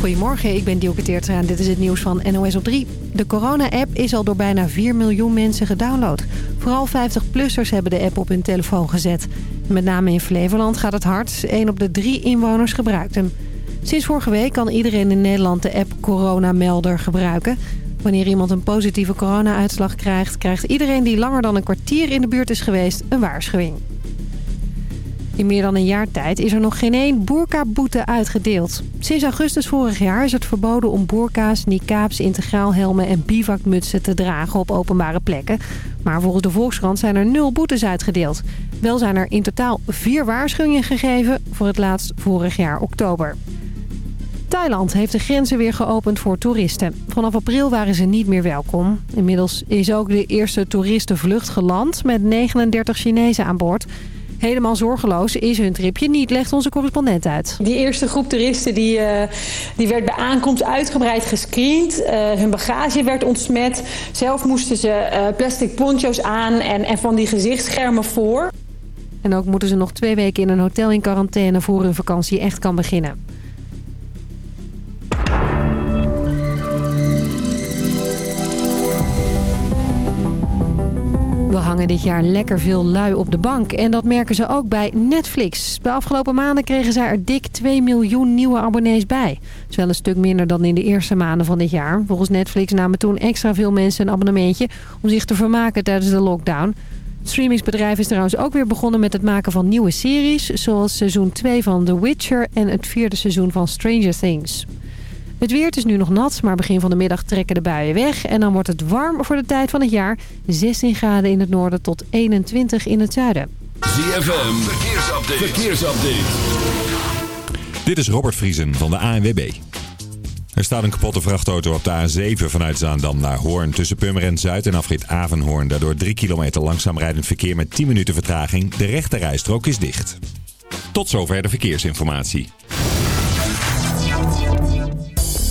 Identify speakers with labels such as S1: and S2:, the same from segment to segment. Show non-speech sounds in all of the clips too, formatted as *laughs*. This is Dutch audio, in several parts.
S1: Goedemorgen, ik ben Dielke Teertra en dit is het nieuws van NOS op 3. De corona-app is al door bijna 4 miljoen mensen gedownload. Vooral 50-plussers hebben de app op hun telefoon gezet. Met name in Flevoland gaat het hard. 1 op de 3 inwoners gebruikt hem. Sinds vorige week kan iedereen in Nederland de app Coronamelder gebruiken. Wanneer iemand een positieve corona-uitslag krijgt... krijgt iedereen die langer dan een kwartier in de buurt is geweest een waarschuwing. In meer dan een jaar tijd is er nog geen één boerka-boete uitgedeeld. Sinds augustus vorig jaar is het verboden om boerka's, niqabs, integraalhelmen en bivakmutsen te dragen op openbare plekken. Maar volgens de Volkskrant zijn er nul boetes uitgedeeld. Wel zijn er in totaal vier waarschuwingen gegeven, voor het laatst vorig jaar oktober. Thailand heeft de grenzen weer geopend voor toeristen. Vanaf april waren ze niet meer welkom. Inmiddels is ook de eerste toeristenvlucht geland met 39 Chinezen aan boord. Helemaal zorgeloos is hun tripje niet, legt onze correspondent uit.
S2: Die eerste groep toeristen die, uh, die werd bij aankomst uitgebreid gescreend. Uh, hun bagage werd ontsmet. Zelf moesten ze uh, plastic poncho's aan en, en van die gezichtsschermen voor.
S1: En ook moeten ze nog twee weken in een hotel in quarantaine voor hun vakantie echt kan beginnen. Hangen dit jaar lekker veel lui op de bank. En dat merken ze ook bij Netflix. De afgelopen maanden kregen zij er dik 2 miljoen nieuwe abonnees bij. Dat een stuk minder dan in de eerste maanden van dit jaar. Volgens Netflix namen toen extra veel mensen een abonnementje... om zich te vermaken tijdens de lockdown. Het streamingsbedrijf is trouwens ook weer begonnen met het maken van nieuwe series... zoals seizoen 2 van The Witcher en het vierde seizoen van Stranger Things. Het weer is nu nog nat, maar begin van de middag trekken de buien weg. En dan wordt het warm voor de tijd van het jaar. 16 graden in het noorden tot 21 in het zuiden.
S3: ZFM, verkeersupdate. verkeersupdate.
S4: Dit is Robert Vriesen van de ANWB. Er staat een kapotte vrachtauto op de A7 vanuit Zaandam naar Hoorn. Tussen Purmerend Zuid en afrit Avenhoorn. Daardoor 3 kilometer langzaam rijdend verkeer met 10 minuten vertraging. De rechte rijstrook is dicht. Tot zover de verkeersinformatie.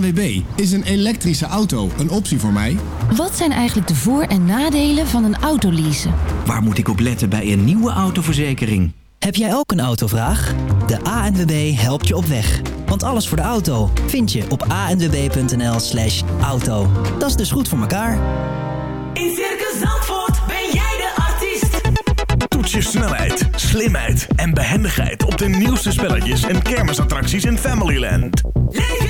S5: ANWB, is een elektrische auto een optie voor mij?
S6: Wat zijn eigenlijk de voor- en nadelen van een autoleasen?
S7: Waar moet ik op letten bij een nieuwe autoverzekering?
S8: Heb jij ook een autovraag? De ANWB helpt je op weg. Want alles voor de auto vind je op anwb.nl slash auto. Dat is dus goed voor elkaar.
S9: In Circus Zandvoort ben jij de artiest.
S10: Toets je snelheid, slimheid en behendigheid op de nieuwste spelletjes en kermisattracties in Familyland.
S9: Leef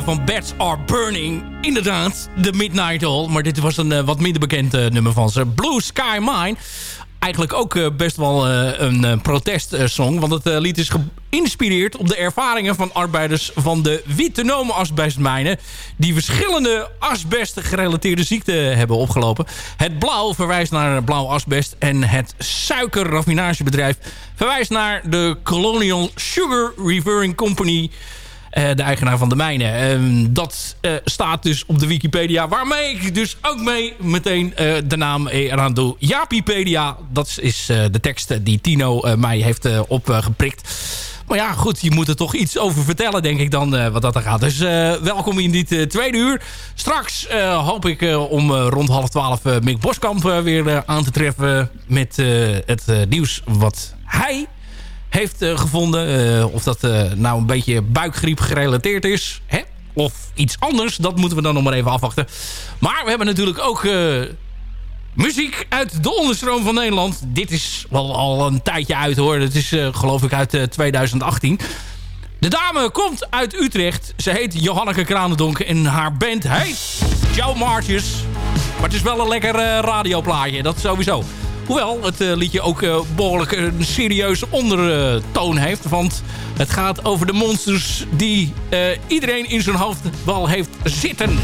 S11: Van Bats Are Burning. Inderdaad, de Midnight Oil. Maar dit was een eh, wat minder bekend eh, nummer van ze. Blue Sky Mine. Eigenlijk ook eh, best wel een protestsong. want het lied is geïnspireerd op de ervaringen van arbeiders van de witte asbestmijnen. Die verschillende asbest gerelateerde ziekten hebben opgelopen. Het blauw verwijst naar blauw asbest. En het suikerraffinagebedrijf verwijst naar de Colonial Sugar Referring Company... Eh, de eigenaar van de mijnen. Ehm, dat eh, staat dus op de Wikipedia. Waarmee ik dus ook mee meteen eh, de naam eraan doe. Japipedia. Dat is de tekst die Tino mij heeft opgeprikt. Maar ja, goed, je moet er toch iets over vertellen, denk ik dan, wat dat er gaat. Dus welkom in dit tweede uur. Straks hoop ik om rond half twaalf Mick Boskamp weer aan te treffen... met het nieuws wat hij heeft eh, gevonden. Eh, of dat eh, nou een beetje buikgriep gerelateerd is. Hè? Of iets anders. Dat moeten we dan nog maar even afwachten. Maar we hebben natuurlijk ook muziek uit de onderstroom van Nederland. Dit is wel al een tijdje uit hoor. Het is geloof ik uit eh, 2018. De dame komt uit Utrecht. Ze heet Johanneke Kranendonk en haar band heet Joe Marches. Maar het is wel een lekker radioplaatje, dat sowieso. Hoewel het eh, liedje ook eh, behoorlijk een serieuze ondertoon heeft. Want het gaat over de monsters die eh, iedereen in zijn hoofd wel heeft zitten.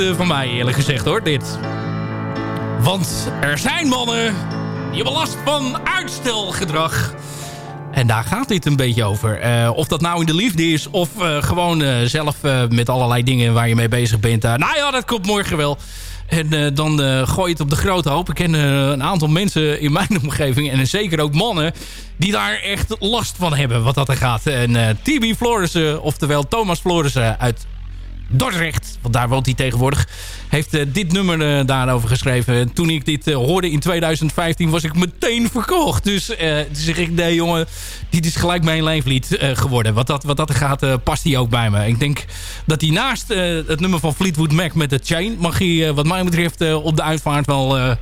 S11: Eh, van mij eerlijk gezegd hoor, dit. Want er zijn mannen die hebben last van uitstelgedrag. En daar gaat dit een beetje over. Eh, of dat nou in de liefde is of eh, gewoon zelf met allerlei dingen waar je mee bezig bent. nou ja, dat komt morgen wel. En dan gooi je het op de grote hoop. Ik ken een aantal mensen in mijn *laughs* omgeving. En zeker ook mannen. Die daar echt last van hebben. Wat dat er gaat. En TB Florissen. Oftewel Thomas Florissen uit Dordrecht. Want daar woont hij tegenwoordig. Heeft eh, dit nummer eh, daarover geschreven. En toen ik dit eh, hoorde in 2015 was ik meteen verkocht. Dus zeg ik, nee jongen, dit is gelijk mijn lijflied geworden. Wat dat, wat dat gaat, past hij ook bij me. Ik denk dat hij naast het nummer van Fleetwood Mac met de Chain... mag hij wat mij betreft op de uitvaart wel...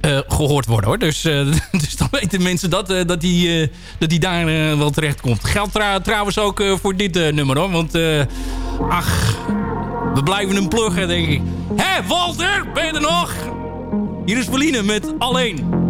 S11: eh, eh, gehoord worden hoor. Dus, eh, *laughs* dus dan weten mensen dat, eh, dat eh, dat hij daar wel terecht komt. Geldt trouwens ook voor dit nummer hoor. Want ach, we blijven hem pluggen denk ik. Hé Walter, ben je er nog? Hier is Pauline met Alleen.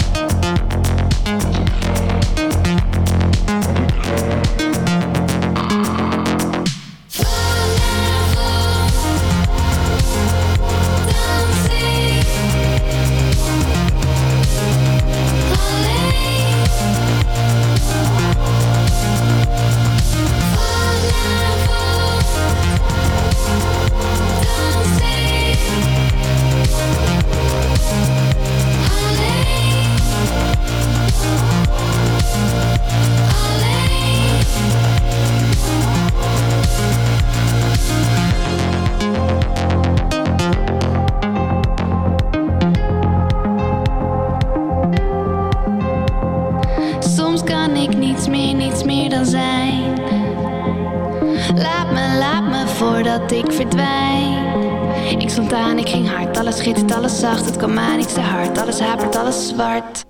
S12: zwart.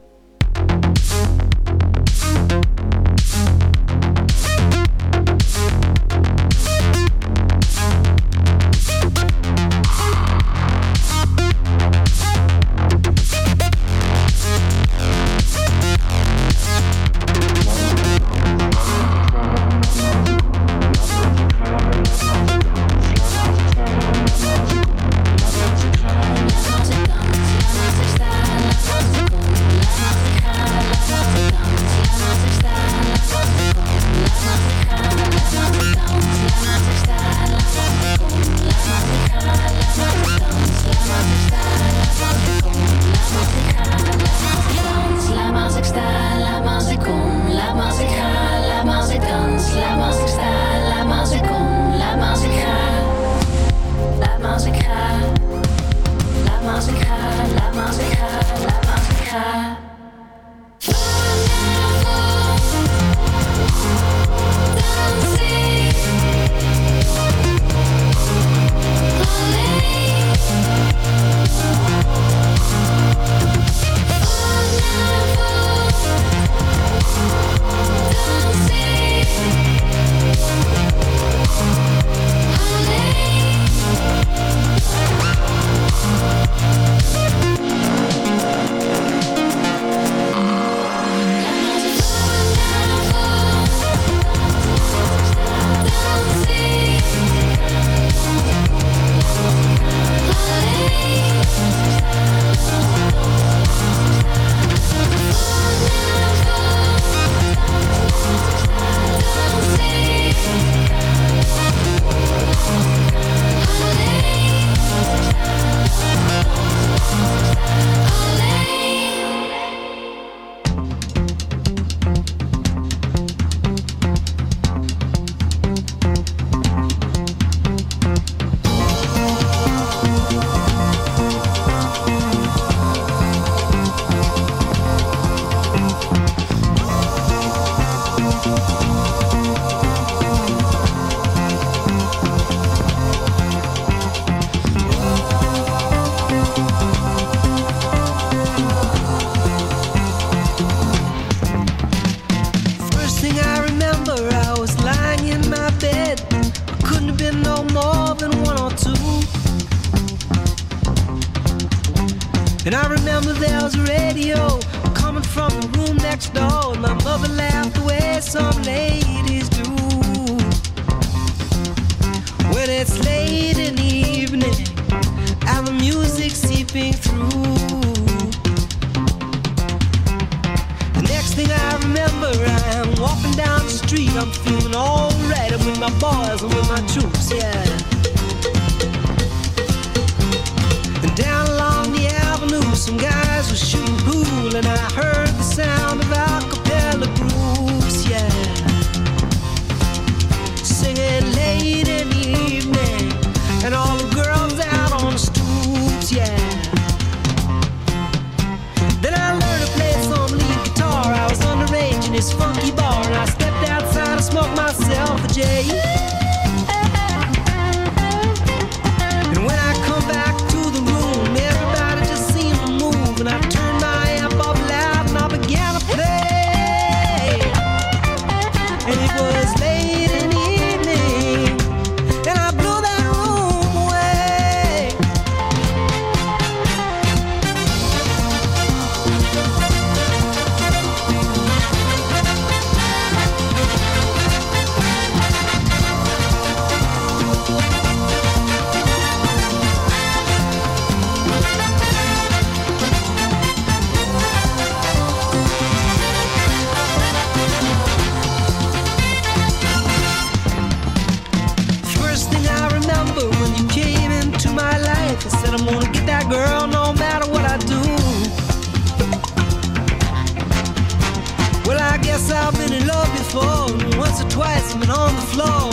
S13: Twice been on the floor,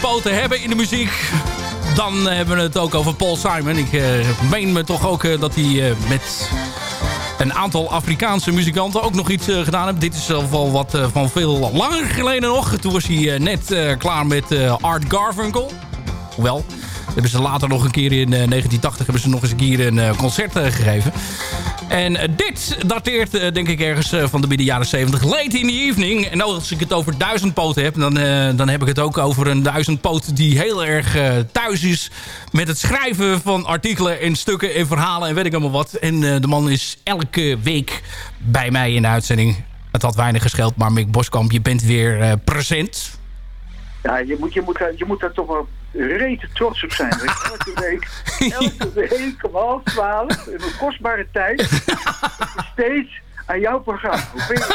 S11: poten hebben in de muziek... dan hebben we het ook over Paul Simon. Ik eh, meen me toch ook eh, dat hij eh, met een aantal Afrikaanse muzikanten ook nog iets eh, gedaan heeft. Dit is zelf wel wat eh, van veel langer geleden nog. Toen was hij eh, net eh, klaar met eh, Art Garfunkel. Hoewel, hebben ze later nog een keer in eh, 1980 hebben ze nog eens een keer een eh, concert eh, gegeven. En eh, dit dateert eh, denk ik ergens eh, van de midden jaren 70. Late in the evening. En als ik het over duizend poten heb, dan, dan heb ik het ook over een duizend poot die heel erg thuis is met het schrijven van artikelen en stukken en verhalen en weet ik allemaal wat. En de man is elke week bij mij in de uitzending. Het had weinig gescheeld, maar Mick Boskamp, je bent weer present.
S14: Ja, je moet, je, moet, daar- je moet daar toch wel rete trots op zijn. Elke week, *laughs* elke week om half twaalf, in mijn kostbare tijd, *laughs* steeds aan jouw programma. Hoe vind je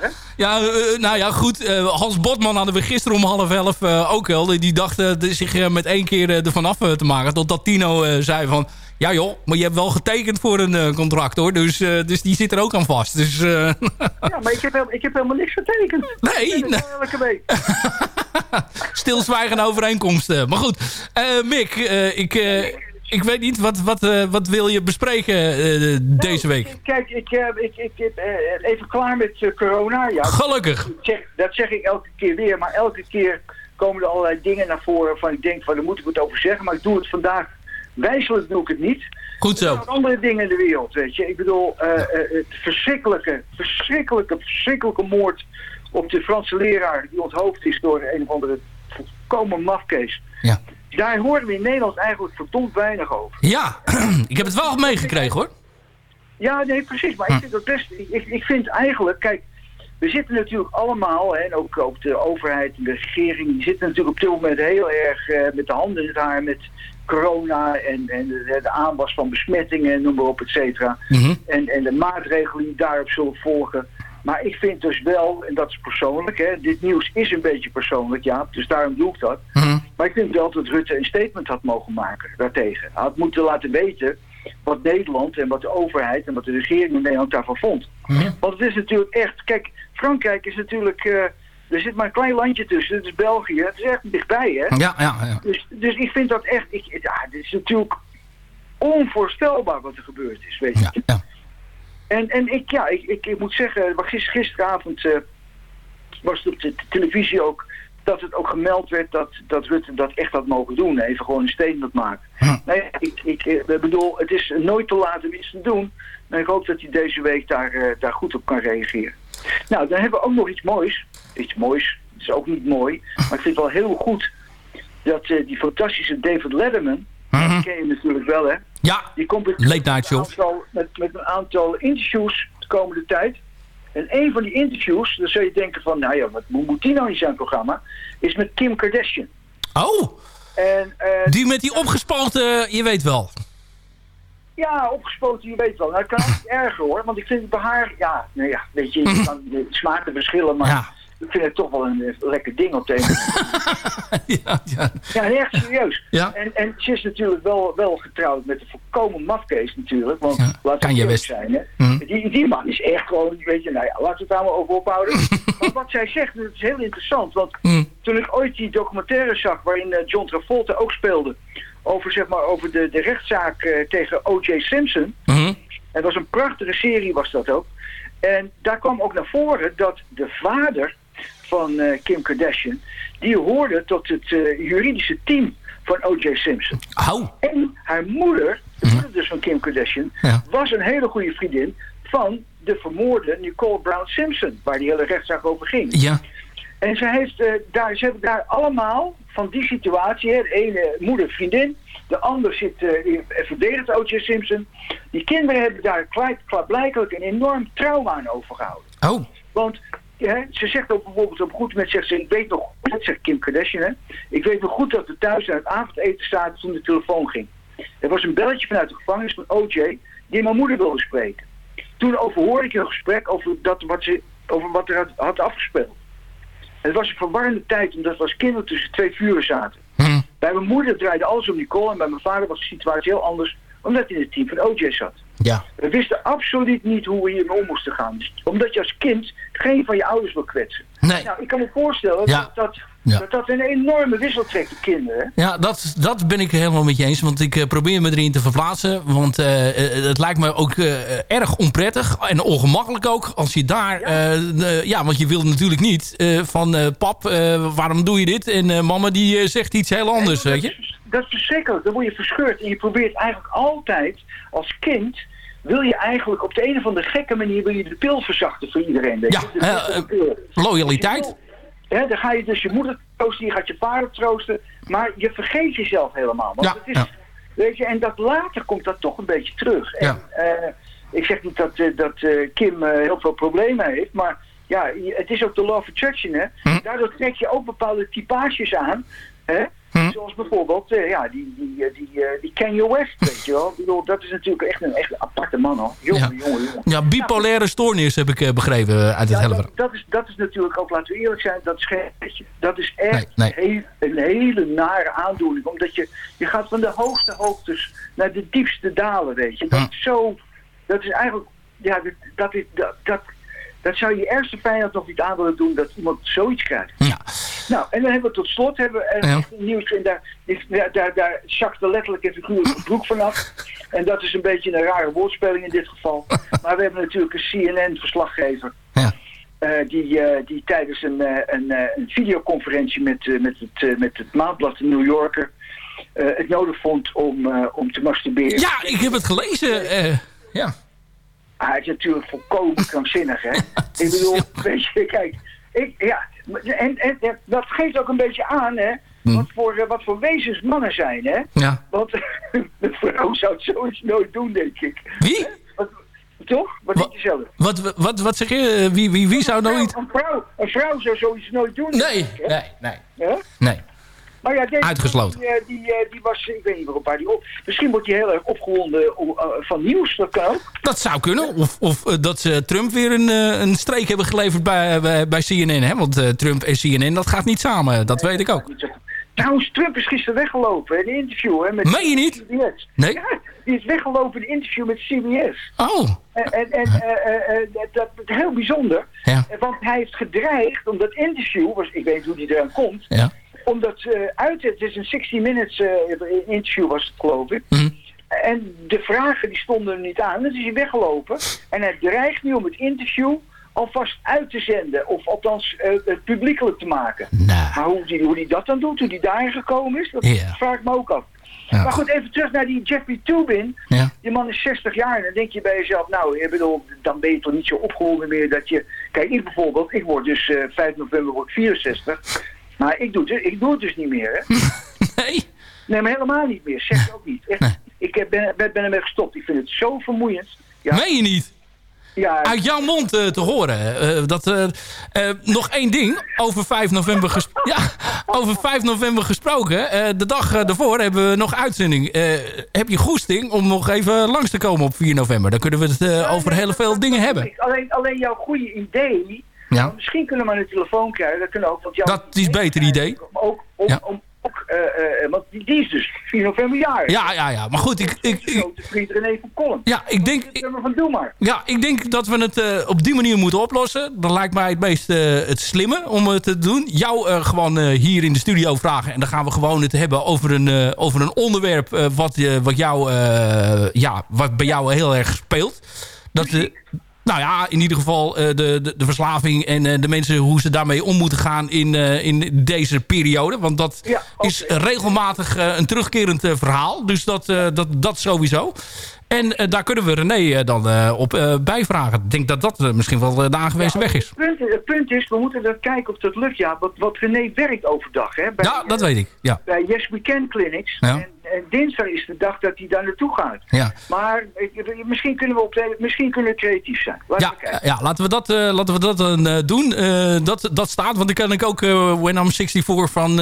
S14: dat?
S11: Ja, eh, nou ja, goed. eh, Hans Botman hadden we gisteren om half elf eh, ook wel. Die dacht eh, zich eh, met één keer eh, ervan af eh, te maken. Totdat Tino eh, zei van... Ja joh, maar je hebt wel getekend voor een eh, contract hoor. Dus, eh, dus die zit er ook aan vast. Dus, eh,
S14: Ja, maar ik heb, helemaal- ik heb helemaal niks getekend. *laughs*
S11: Nee,
S14: Elke week. *laughs*
S11: stilzwijgende overeenkomsten. Maar goed, Mick, ik, ik weet niet. Wat, wat, wat wil je bespreken deze week?
S14: Kijk, ik, ik, ik, ik, even klaar met corona. Ja,
S11: Gelukkig.
S14: Dat zeg, dat zeg ik elke keer weer, maar elke keer komen er allerlei dingen naar voren waarvan ik denk van daar moet ik wat over zeggen. Maar ik doe het vandaag, wijselijk doe ik het niet.
S11: Goed zo.
S14: Er zijn andere dingen in de wereld, weet je. Ik bedoel, eh, eh, het verschrikkelijke, verschrikkelijke, verschrikkelijke moord op de Franse leraar die onthoofd is door een of andere volkomen mafkees.
S11: Ja.
S14: Daar horen we in Nederland eigenlijk verdomd weinig over.
S11: Ja, *clears throat* ik heb het wel meegekregen hoor.
S14: Ja, nee, precies. Maar ik vind dat best. Ik, ik vind eigenlijk, kijk, we zitten natuurlijk allemaal, hè, en ook, ook de overheid en de regering, die zitten natuurlijk op dit moment heel erg eh, met de handen in het haar met corona en, en de, de aanwas van besmettingen, noem maar op, et cetera. En, en de maatregelen die daarop zullen volgen. Maar ik vind dus wel, en dat is persoonlijk, hè, dit nieuws is een beetje persoonlijk, ja, dus daarom doe ik dat. Maar ik vind wel dat Rutte een statement had mogen maken daartegen. Hij had moeten laten weten wat Nederland en wat de overheid en wat de regering in Nederland daarvan vond. Want het is natuurlijk echt... Kijk, Frankrijk is natuurlijk... eh, er zit maar een klein landje tussen, het is België. Het is echt dichtbij, hè?
S11: Ja, ja, ja.
S14: Dus, dus ik vind dat echt... Ik, ja, het is natuurlijk onvoorstelbaar wat er gebeurd is, weet je. En, en ik, ja, ik, ik, ik moet zeggen, gister, gisteravond eh, was het op de televisie ook dat het ook gemeld werd dat, dat Rutte dat echt had mogen doen. Even gewoon een statement maken. Nou ja, ik, ik eh, bedoel, het is nooit te laat om iets te doen. En ik hoop dat hij deze week daar, eh, daar goed op kan reageren. Nou, dan hebben we ook nog iets moois. Iets moois, het is ook niet mooi. Maar ik vind het wel heel goed dat eh, die fantastische David Letterman, die ken je natuurlijk wel hè.
S11: Ja,
S14: die komt met,
S11: Late Night Show.
S14: Een aantal, met, met een aantal interviews de komende tijd. En een van die interviews, dan zou je denken van, nou ja, wat moet die nou in zijn programma, is met Kim Kardashian.
S11: Oh,
S14: En, eh,
S11: die met die opgespoten, je weet wel.
S14: Ja, opgespoten, je weet wel. Nou, het kan ook *laughs* erger hoor, want ik vind het bij haar, ja, nou ja, weet je, je *laughs* kan de smaken verschillen, maar ik vind het toch wel een eh, lekker ding op de een *laughs*
S11: ja, ja.
S14: Ja, echt serieus.
S11: Ja.
S14: En, en ze is natuurlijk wel, wel getrouwd met een volkomen mafkees natuurlijk. Want laten
S11: kan
S14: we
S11: je best.
S14: zijn. Hè?
S11: Mhm.
S14: Die, die man is echt gewoon, weet je, nou ja, laten we het daar maar over ophouden. *laughs* maar wat zij zegt, dat is heel interessant. Want
S11: Mhm.
S14: toen ik ooit die documentaire zag waarin eh, John Travolta ook speelde. Over, zeg maar, over de, de rechtszaak eh, tegen O.J. Simpson. Het was een prachtige serie was dat ook. En daar kwam ook naar voren dat de vader van eh, Kim Kardashian... die hoorde tot het eh, juridische team van O.J. Simpson. En haar moeder, de moeder dus van Kim Kardashian... was een hele goede vriendin van de vermoorde Nicole Brown Simpson... waar die hele rechtszaak over ging.
S11: Ja.
S14: En ze, heeft, eh, daar, ze hebben daar allemaal van die situatie, hè, de ene moeder vriendin, de ander zit die verdedigt O.J. Simpson. Die kinderen hebben daar klaar- klaarblijkelijk een enorm trauma aan overgehouden.
S11: Oh.
S14: Want hè, ze zegt ook bijvoorbeeld op een goed moment, zegt ze, ik weet nog goed, zegt Kim Kardashian, hè, ik weet nog goed dat we thuis aan het avondeten zaten toen de telefoon ging. Er was een belletje vanuit de gevangenis van O.J. die mijn moeder wilde spreken. Toen overhoorde ik een gesprek over, dat, wat, ze, over wat er had, had afgespeeld. Het was een verwarrende tijd, omdat we als kinderen tussen twee vuren zaten. Bij mijn moeder draaide alles om Nicole en bij mijn vader was de situatie heel anders, omdat hij in het team van OJ zat.
S11: Ja.
S14: We wisten absoluut niet hoe we hiermee om moesten gaan. Dus omdat je als kind geen van je ouders wil kwetsen.
S11: Nee.
S14: Nou, ik kan me voorstellen
S11: Ja.
S14: dat, dat,
S11: Ja.
S14: dat dat een enorme wissel trekt op kinderen.
S11: Ja, dat, dat ben ik helemaal met je eens. Want ik eh, probeer me erin te verplaatsen. Want eh, het lijkt me ook erg onprettig. En ongemakkelijk ook. Als je daar... de- ja, want je wil natuurlijk niet van... pap, waarom doe je dit? En mama die zegt iets heel anders, weet je?
S14: Dat is verschrikkelijk. Dan word je verscheurd. En je probeert eigenlijk altijd als kind... wil je eigenlijk op de een of andere gekke manier... wil je de pil verzachten voor iedereen. Weet je?
S11: Ja, eh. Loyaliteit.
S14: Hè, dan ga je dus je moeder troosten, je gaat je vader troosten, maar je vergeet jezelf helemaal. Want
S11: Ja,
S14: het is,
S11: ja.
S14: weet je, en dat later komt dat toch een beetje terug.
S11: Ja.
S14: En, eh, ik zeg niet dat, eh, dat Kim heel veel problemen heeft, maar ja, het is ook de law of attraction. Hè?
S11: Hm.
S14: Daardoor trek je ook bepaalde typages aan. Hè?
S11: Hm.
S14: Zoals bijvoorbeeld eh, ja, die, die, eh, die, eh, die Kanye West, weet je wel. Ik bedoel, dat is natuurlijk echt een, echt een aparte man, hoor. Jongen,
S11: Ja.
S14: jongen, jongen.
S11: Ja, bipolaire stoornis heb ik begrepen uit het
S14: Ja, dat, is, dat is natuurlijk ook, laten we eerlijk zijn, dat is geen. Dat is echt
S11: Nee,
S14: een hele nare aandoening. Omdat je, je gaat van de hoogste hoogtes naar de diepste dalen, weet je. Dat is zo, dat is eigenlijk, ja, dat, dat, is, dat, dat, dat zou je ergste vijand nog niet aan willen doen, dat iemand zoiets krijgt. Nou, en dan hebben we tot slot hebben we
S11: Ja.
S14: een nieuws en daar, daar, daar, daar zakt er letterlijk en figuurlijk de broek vanaf. En dat is een beetje een rare woordspeling in dit geval. *laughs* Maar we hebben natuurlijk een CNN-verslaggever. eh, die, eh, die tijdens een, eh, een, eh, een videoconferentie met, eh, met, het, eh, met het maandblad de New Yorker eh, het nodig vond om, eh, om te masturberen.
S11: Ja, ik heb het gelezen. eh, ja.
S14: Hij is natuurlijk volkomen krankzinnig, hè? *laughs* ik bedoel, weet je, kijk, ik, ja, en, en, en dat geeft ook een beetje aan, hè? Wat, voor, eh, wat voor wezens mannen zijn, hè?
S11: Ja.
S14: Want *laughs* een vrouw zou het zoiets nooit doen, denk ik.
S11: Wie?
S14: Wat, toch? Wat denk je zelf?
S11: Wat, wat, wat zeg je? Eh, Wie, wie, wie zou niet...
S14: Een vrouw, een vrouw zou zoiets nooit doen.
S11: Nee,
S14: ik,
S11: nee, nee.
S14: Ja?
S11: Nee.
S14: Maar ja, deze
S11: Uitgesloten.
S14: Die, eh, die, eh, die was, ik weet niet waarom waar die op. Misschien wordt hij heel erg opgewonden eh, van nieuws, dat kan ook.
S11: Dat zou kunnen. Of, of dat ze Trump weer een, een streek hebben geleverd bij, bij, bij CNN. Hè? Want Trump en CNN, dat gaat niet samen. Dat weet ik ook.
S14: Trouwens, Trump is gisteren weggelopen in een interview. Hè, met
S11: Meen je niet?
S14: CBS.
S11: Nee?
S14: Ja, die is weggelopen in een interview met CBS.
S11: Oh.
S14: En, en, dat, dat is heel bijzonder.
S11: Ja.
S14: Want hij heeft gedreigd, om dat interview, was, ik weet hoe die eraan komt,
S11: Ja.
S14: Omdat eh uit het, is een 60 minutes eh, interview was het geloof ik.
S11: Mhm.
S14: En de vragen die stonden er niet aan, dus is hij weggelopen. En hij dreigt nu om het interview alvast uit te zenden, of althans eh, het publiekelijk te maken. Maar hoe die, hoe die dat dan doet, hoe die daarin gekomen is, dat vraag ik me ook af.
S11: Ja.
S14: Maar goed, even terug naar die Jeffrey Tubin.
S11: Ja.
S14: Die man is 60 jaar en dan denk je bij jezelf, nou, ik bedoel, dan ben je toch niet zo opgewonden meer dat je... Kijk, ik bijvoorbeeld, ik word dus eh 5 november word ik 64. Maar ik doe, het, ik doe het dus niet meer, hè. *laughs*
S11: Nee?
S14: Nee, maar helemaal niet meer. Zeg ook niet. Echt, Ik ben, ben, ben ermee gestopt. Ik vind het zo vermoeiend. Ja,
S11: Meen je niet?
S14: ja,
S11: Uit jouw mond eh, te horen. eh, dat, eh, nog één ding. Over 5 november, ges *laughs* ja, over 5 november gesproken. de dag daarvoor hebben we nog uitzending. Heb je goesting om nog even langs te komen op 4 november? Dan kunnen we het over heel veel dingen hebben.
S14: alleen, alleen jouw goede idee...
S11: Ja.
S14: misschien kunnen we maar een telefoon krijgen. Dat, kunnen ook, want
S11: Dat is een beter idee.
S14: ook, om,
S11: Ja.
S14: om, ook eh, eh, want die, die is dus 4 november jaar.
S11: Ja, ja, ja. Maar goed, ik, ik, ik,
S14: Grote vriend René van Kolm.
S11: ja, ik denk...
S14: van doe maar.
S11: Ja, ik denk dat we het eh, op die manier moeten oplossen. Dat lijkt mij het meest eh, het slimme om het te doen. Jou eh, gewoon eh, hier in de studio vragen. En dan gaan we gewoon het hebben over een, eh, over een onderwerp... eh, wat, eh, wat, jou, eh, ja, wat bij jou heel erg speelt. Dat, eh, nou ja, in ieder geval eh, de, de, de verslaving en eh, de mensen... hoe ze daarmee om moeten gaan in, eh, in deze periode. Want dat is regelmatig een terugkerend verhaal. Dus dat, dat, dat sowieso. En daar kunnen we René dan op bijvragen. Ik denk dat dat misschien wel de aangewezen weg is.
S14: Het punt, het punt is, we moeten dan kijken of dat lukt. Ja, wat, wat René werkt overdag. Hè, bij,
S11: Ja, dat weet ik. Ja.
S14: bij Yes We Can Clinics.
S11: Ja.
S14: En, en dinsdag is de dag dat hij daar naartoe gaat.
S11: Ja.
S14: Maar misschien kunnen we, op misschien kunnen we creatief zijn. Laten
S11: Ja,
S14: we
S11: ja, laten we dat, eh, laten we dat dan eh, doen. Eh, dat, dat staat, want dan kan ik ook When I'm 64 van,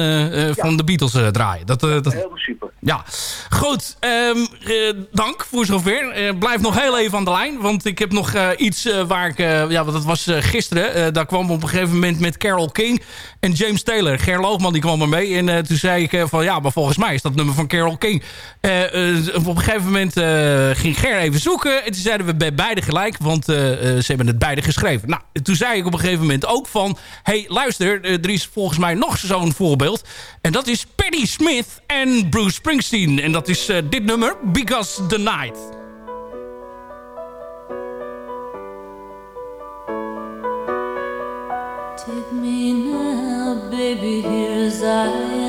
S11: van de Beatles draaien. Dat, dat,
S14: Helemaal super.
S11: Ja, goed. ehm, eh, dank voor zover. Blijf nog heel even aan de lijn. Want ik heb nog iets waar ik... ja, want dat was gisteren. Daar kwam op een gegeven moment met Carol King en James Taylor. Ger Loogman die kwam er mee. En toen zei ik van... Ja, maar volgens mij is dat nummer van Carol King. Eh, eh, op een gegeven moment eh, ging Ger even zoeken. En toen zeiden we bij beide gelijk. Want ze hebben het beide geschreven. Nou, toen zei ik op een gegeven moment ook van... hey, luister, er is volgens mij nog zo'n voorbeeld. En dat is Patti Smith en Bruce Springsteen. En dat is dit nummer, Because the Night.
S15: Take me now, baby, here as I am.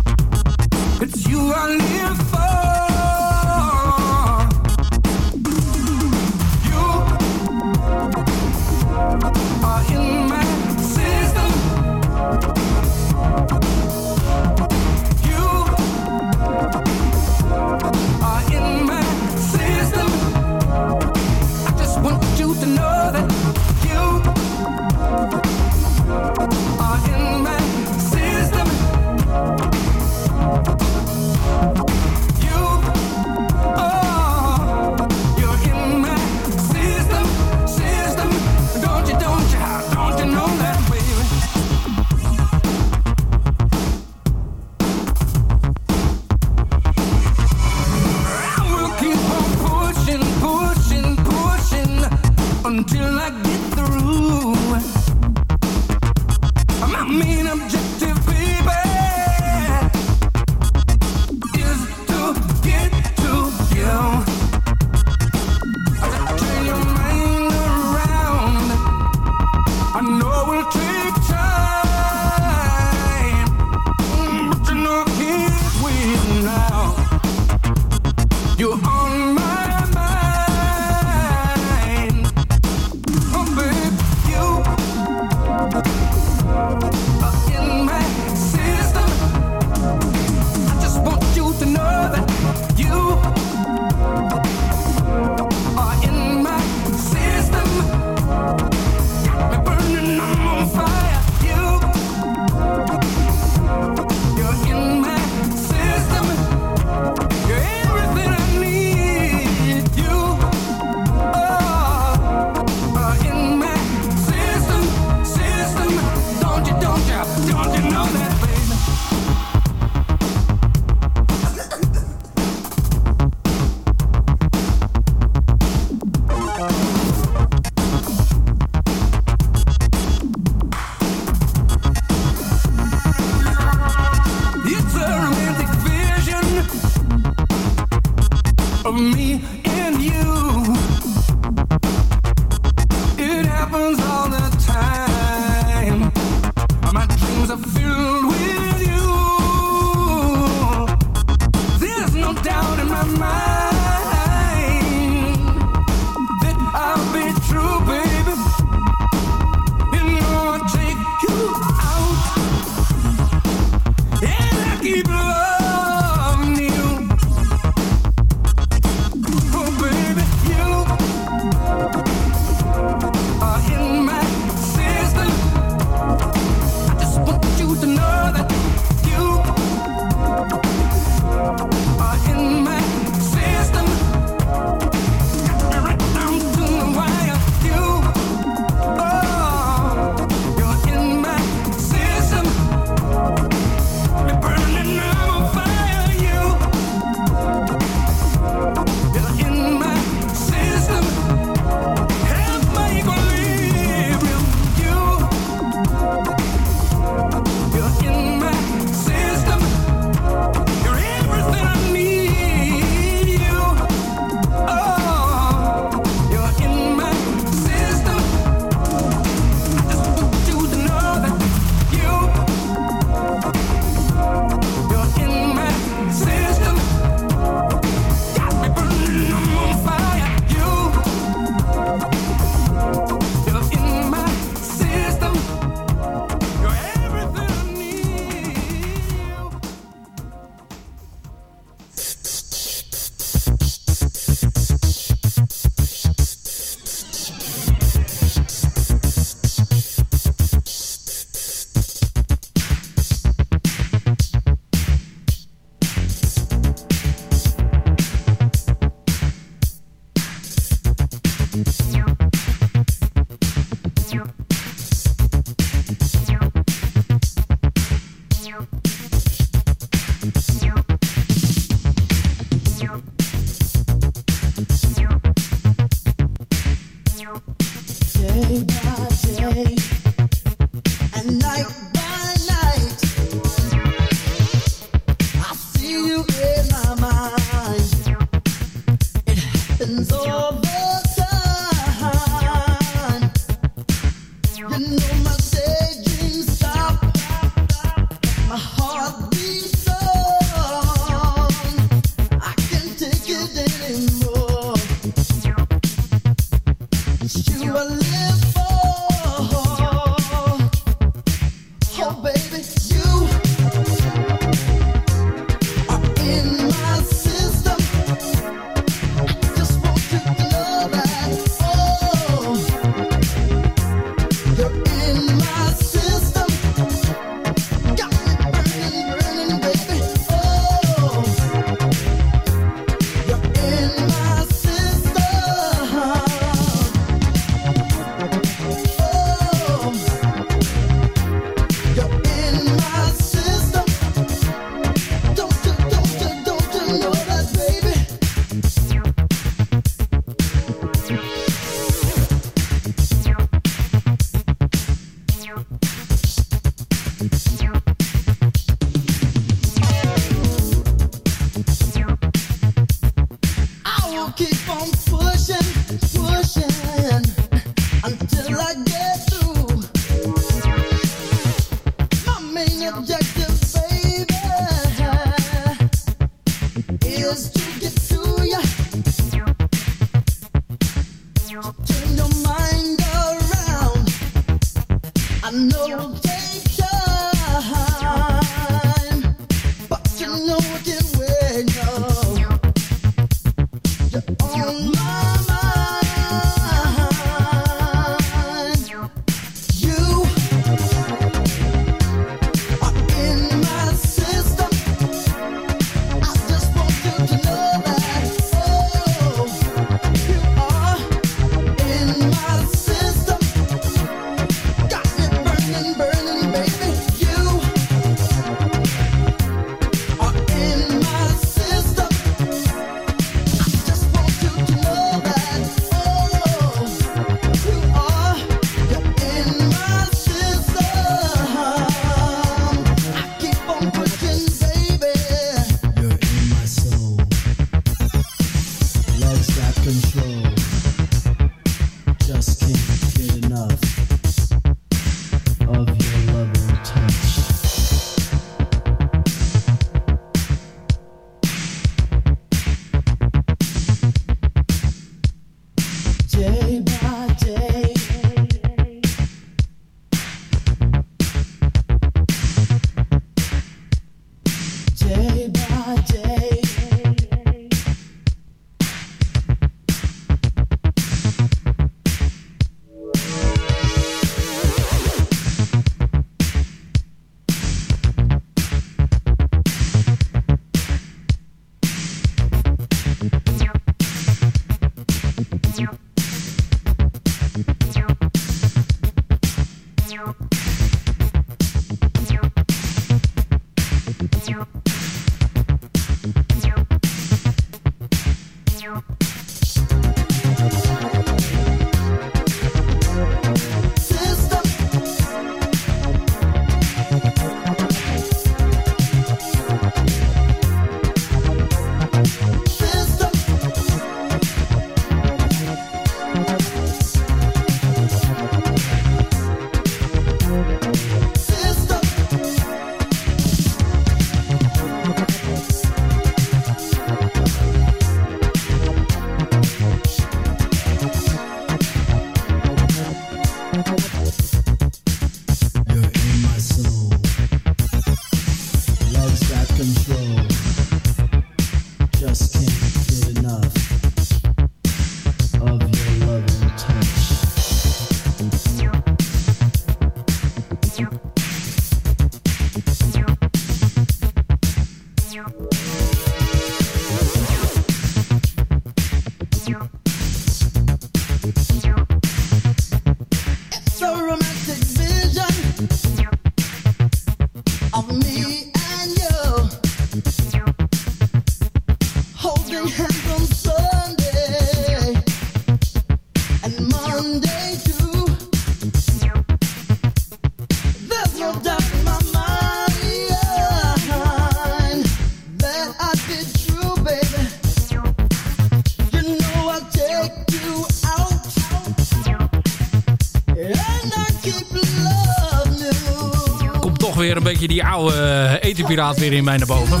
S11: Etipiraat weer in mij naar boven.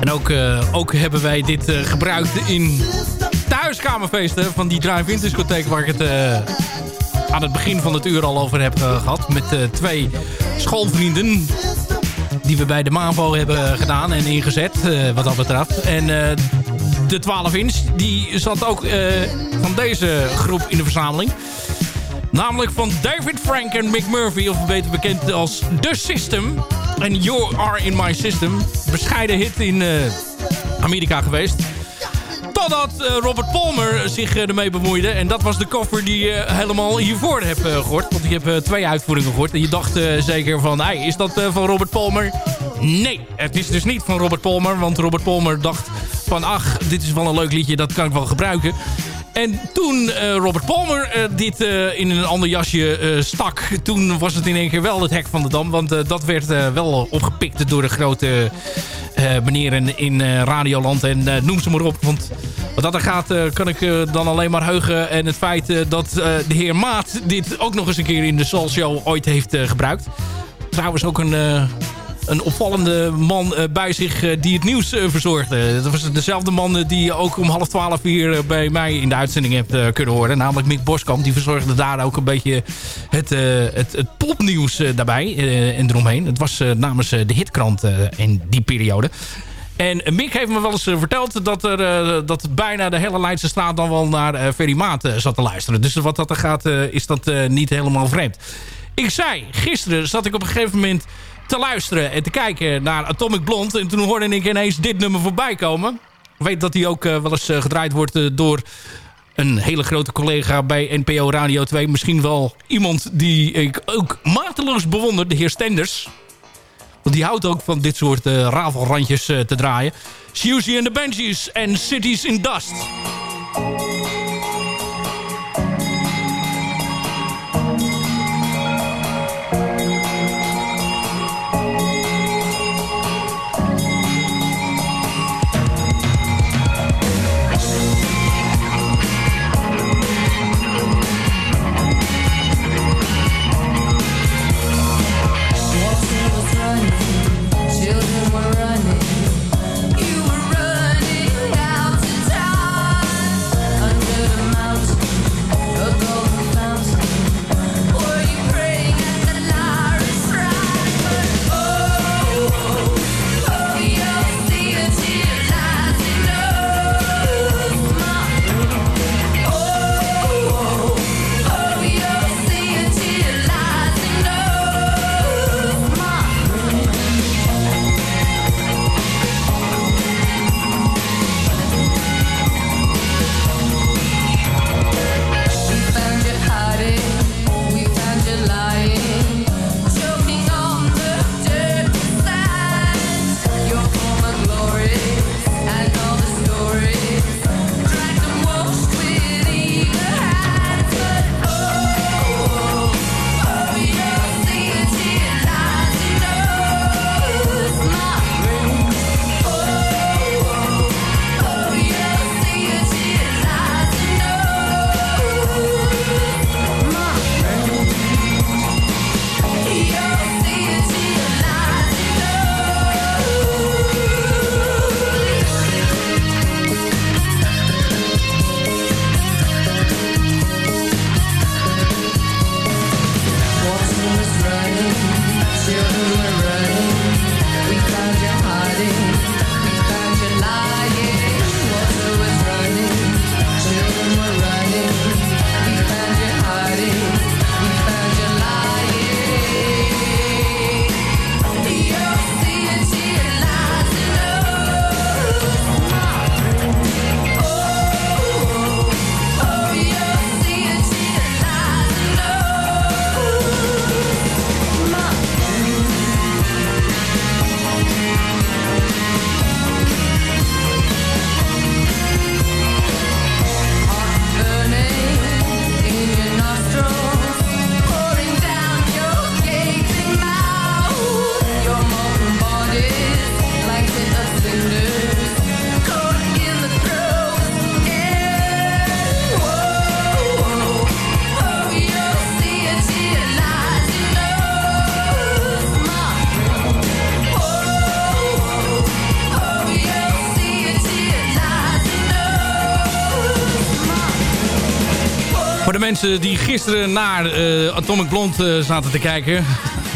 S11: En ook, uh, ook hebben wij dit uh, gebruikt in thuiskamerfeesten van die drive-in discotheek waar ik het uh, aan het begin van het uur al over heb gehad. Met twee schoolvrienden die we bij de MAVO hebben gedaan en ingezet wat dat betreft. En de 12 inch die zat ook van deze groep in de verzameling. Namelijk van David Frank en Mick Murphy, of beter bekend als The System. En You Are In My System. Bescheiden hit in uh, Amerika geweest. Totdat uh, Robert Palmer zich uh, ermee bemoeide. En dat was de cover die je helemaal hiervoor hebt gehoord. Want ik heb twee uitvoeringen gehoord. En je dacht zeker van, hey, is dat van Robert Palmer? Nee, het is dus niet van Robert Palmer. Want Robert Palmer dacht van, ach, dit is wel een leuk liedje. Dat kan ik wel gebruiken. En toen uh, Robert Palmer uh, dit uh, in een ander jasje stak... toen was het in één keer wel het hek van de dam. Want dat werd wel opgepikt door de grote meneren in Radioland. En noem ze maar op. Want wat dat er gaat kan ik dan alleen maar heugen. En het feit dat de heer Maat dit ook nog eens een keer in de Soul Show ooit heeft gebruikt. Trouwens ook een een opvallende man uh, bij zich uh, die het nieuws uh, verzorgde. Dat was dezelfde man die ook om half twaalf hier bij mij in de uitzending hebt kunnen horen. Namelijk Mick Boskamp. Die verzorgde daar ook een beetje het, het, het popnieuws daarbij en eromheen. Het was namens de hitkrant in die periode. En Mick heeft me wel eens verteld dat, er, dat bijna de hele Leidse straat dan wel naar Ferry Maat zat te luisteren. Dus wat dat er gaat is dat niet helemaal vreemd. Ik zei, gisteren zat ik op een gegeven moment te luisteren en te kijken naar Atomic Blonde. En toen hoorde ik ineens dit nummer voorbij komen. Ik weet dat hij ook uh, wel eens uh, gedraaid wordt uh, door een hele grote collega bij NPO Radio 2. Misschien wel iemand die ik ook mateloos bewonder, de heer Stenders. Want die houdt ook van dit soort rafelrandjes te draaien. Susie and the Banshees en Cities in Dust. Mensen die gisteren naar eh, Atomic Blonde eh, zaten te kijken.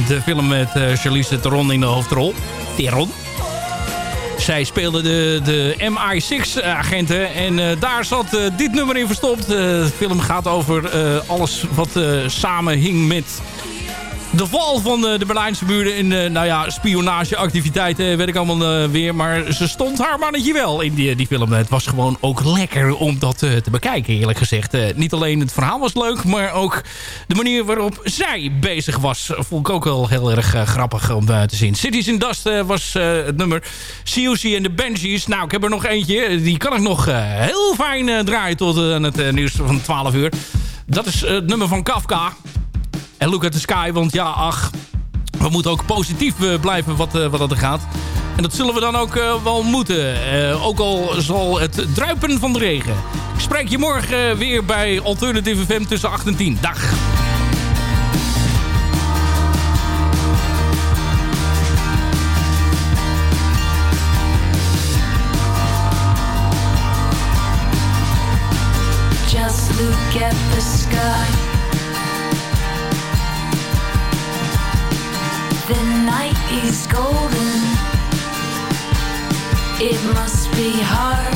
S11: De film met eh, Charlize Theron in de hoofdrol. Theron. Zij speelde de, de MI6-agenten en daar zat dit nummer in verstopt. De film gaat over alles wat eh, samenhing met de val van eh, de Berlijnse buren in eh, nou ja, spionageactiviteiten, weet ik allemaal eh, weer. Maar ze stond haar mannetje wel in die, die film. Het was gewoon ook lekker om dat eh, te bekijken, eerlijk gezegd. Eh, niet alleen het verhaal was leuk, maar ook de manier waarop zij bezig was. Vond ik ook wel heel erg eh, grappig om eh, te zien. Cities in Dust eh, was eh, het nummer. COC en de Banshees. Nou, ik heb er nog eentje. Die kan ik nog eh, heel fijn eh, draaien tot eh, aan het eh, nieuws van 12 uur. Dat is eh, het nummer van Kafka. En Look at the Sky, want ja, ach... We moeten ook positief eh, blijven wat, eh, wat dat er gaat. En dat zullen we dan ook eh, wel moeten. Ook al zal het druipen van de regen. Ik spreek je morgen weer bij Alternative FM tussen 8 en 10. Dag.
S12: Just look at the sky. The night is golden. It must be harvest